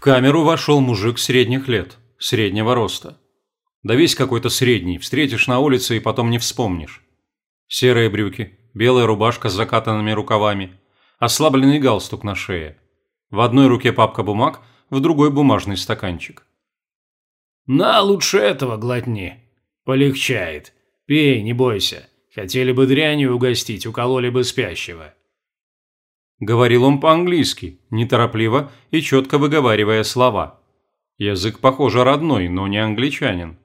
камеру вошел мужик средних лет, среднего роста. Да весь какой-то средний, встретишь на улице и потом не вспомнишь. Серые брюки, белая рубашка с закатанными рукавами, ослабленный галстук на шее. В одной руке папка бумаг, в другой бумажный стаканчик. «На, лучше этого глотни. Полегчает. Пей, не бойся. Хотели бы дрянью угостить, укололи бы спящего». Говорил он по-английски, неторопливо и четко выговаривая слова. Язык, похоже, родной, но не англичанин.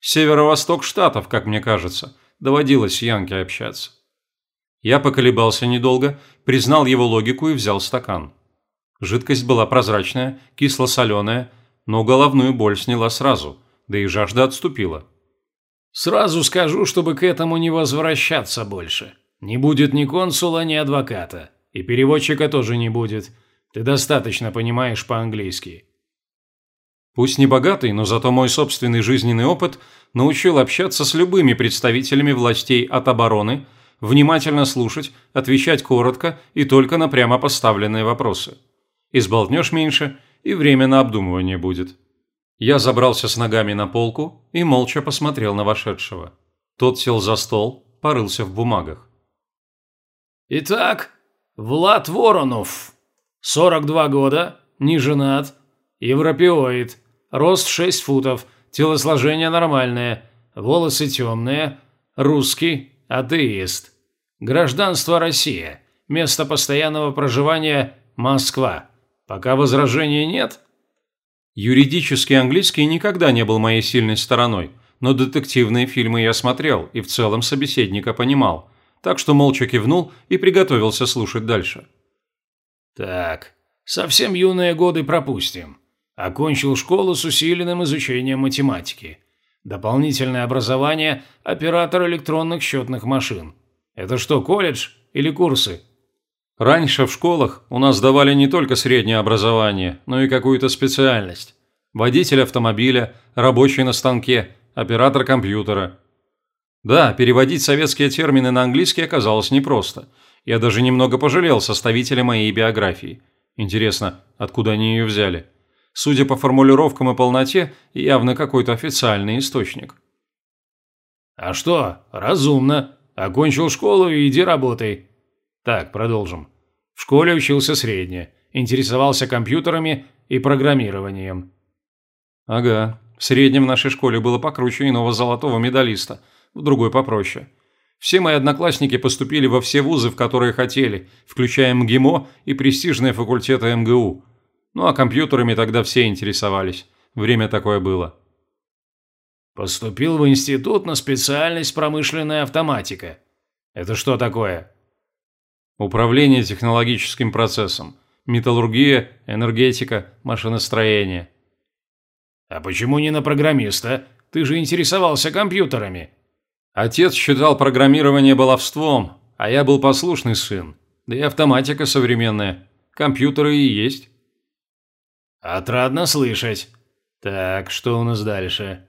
Северо-восток штатов, как мне кажется, доводилось с Янки общаться. Я поколебался недолго, признал его логику и взял стакан. Жидкость была прозрачная, кисло-соленая, но головную боль сняла сразу, да и жажда отступила. «Сразу скажу, чтобы к этому не возвращаться больше. Не будет ни консула, ни адвоката. И переводчика тоже не будет. Ты достаточно понимаешь по-английски». Пусть не богатый, но зато мой собственный жизненный опыт научил общаться с любыми представителями властей от обороны, внимательно слушать, отвечать коротко и только на прямо поставленные вопросы. Изболтнешь меньше, и время на обдумывание будет. Я забрался с ногами на полку и молча посмотрел на вошедшего. Тот сел за стол, порылся в бумагах. «Итак, Влад Воронов. 42 года, не женат, европеоид, рост 6 футов, телосложение нормальное, волосы темные, русский, атеист. Гражданство Россия, место постоянного проживания Москва. Пока возражений нет?» Юридический английский никогда не был моей сильной стороной, но детективные фильмы я смотрел и в целом собеседника понимал, так что молча кивнул и приготовился слушать дальше. «Так, совсем юные годы пропустим. Окончил школу с усиленным изучением математики. Дополнительное образование – оператор электронных счетных машин. Это что, колледж или курсы?» Раньше в школах у нас давали не только среднее образование, но и какую-то специальность. Водитель автомобиля, рабочий на станке, оператор компьютера. Да, переводить советские термины на английский оказалось непросто. Я даже немного пожалел составителя моей биографии. Интересно, откуда они ее взяли? Судя по формулировкам и полноте, явно какой-то официальный источник. «А что, разумно. Окончил школу и иди работай. Так, продолжим. В школе учился средне, интересовался компьютерами и программированием. Ага, в среднем в нашей школе было покруче иного золотого медалиста, в другой попроще. Все мои одноклассники поступили во все вузы, в которые хотели, включая МГИМО и престижные факультеты МГУ. Ну а компьютерами тогда все интересовались. Время такое было. Поступил в институт на специальность промышленная автоматика. Это что такое? Управление технологическим процессом. Металлургия, энергетика, машиностроение. А почему не на программиста? Ты же интересовался компьютерами. Отец считал программирование баловством, а я был послушный сын. Да и автоматика современная. Компьютеры и есть. Отрадно слышать. Так, что у нас дальше?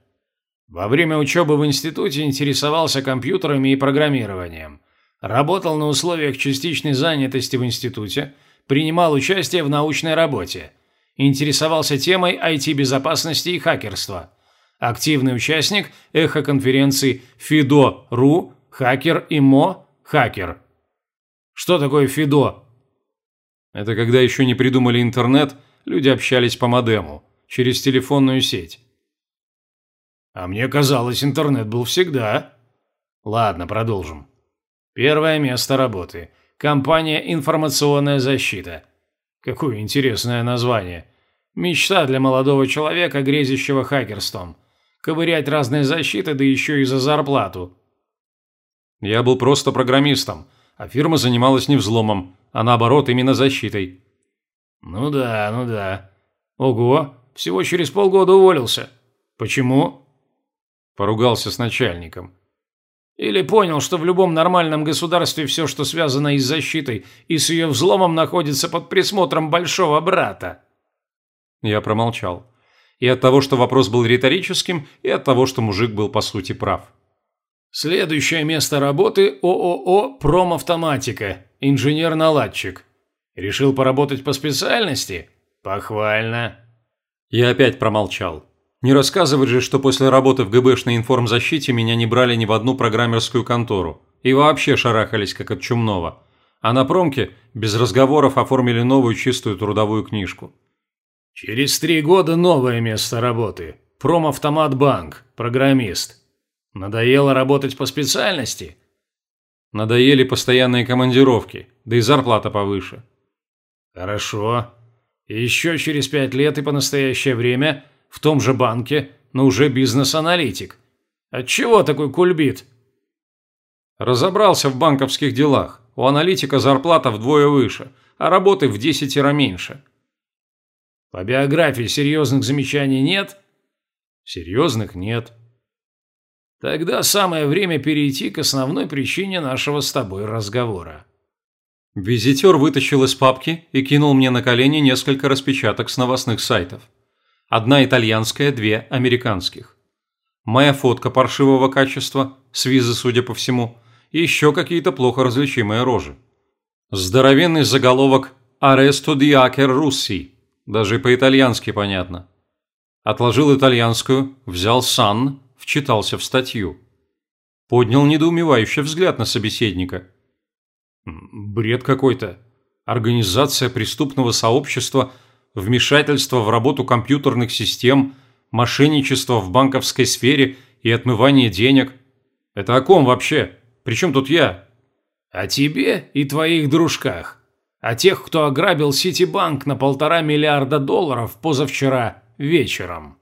Во время учебы в институте интересовался компьютерами и программированием. Работал на условиях частичной занятости в институте, принимал участие в научной работе. Интересовался темой IT-безопасности и хакерства. Активный участник эхо-конференций ФИДО.ру, хакер и МО, хакер. Что такое ФИДО? Это когда еще не придумали интернет, люди общались по модему, через телефонную сеть. А мне казалось, интернет был всегда. Ладно, продолжим. Первое место работы. Компания «Информационная защита». Какое интересное название. Мечта для молодого человека, грезящего хакерством. Ковырять разные защиты, да еще и за зарплату. Я был просто программистом, а фирма занималась не взломом, а наоборот именно защитой. Ну да, ну да. Ого, всего через полгода уволился. Почему? Поругался с начальником. Или понял, что в любом нормальном государстве все, что связано и с защитой, и с ее взломом, находится под присмотром большого брата?» Я промолчал. И от того, что вопрос был риторическим, и от того, что мужик был по сути прав. «Следующее место работы – ООО «Промавтоматика», инженер-наладчик. Решил поработать по специальности? Похвально. Я опять промолчал. Не рассказывать же, что после работы в ГБшной информзащите меня не брали ни в одну программерскую контору. И вообще шарахались, как от чумного. А на промке без разговоров оформили новую чистую трудовую книжку. «Через три года новое место работы. Промавтомат банк. Программист. Надоело работать по специальности?» Надоели постоянные командировки, да и зарплата повыше. «Хорошо. И еще через пять лет и по настоящее время в том же банке, но уже бизнес-аналитик. Отчего такой кульбит? Разобрался в банковских делах. У аналитика зарплата вдвое выше, а работы в десятеро меньше. По биографии серьезных замечаний нет? Серьезных нет. Тогда самое время перейти к основной причине нашего с тобой разговора. Визитер вытащил из папки и кинул мне на колени несколько распечаток с новостных сайтов. Одна итальянская, две американских. Моя фотка паршивого качества, с визы, судя по всему, и еще какие-то плохо различимые рожи. Здоровенный заголовок «Аресто di hacker Russi», даже по-итальянски понятно. Отложил итальянскую, взял «Сан», вчитался в статью. Поднял недоумевающий взгляд на собеседника. Бред какой-то. Организация преступного сообщества – вмешательство в работу компьютерных систем, мошенничество в банковской сфере и отмывание денег. Это о ком вообще? Причем тут я? О тебе и твоих дружках. О тех, кто ограбил Ситибанк на полтора миллиарда долларов позавчера вечером.